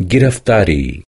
گرفتاری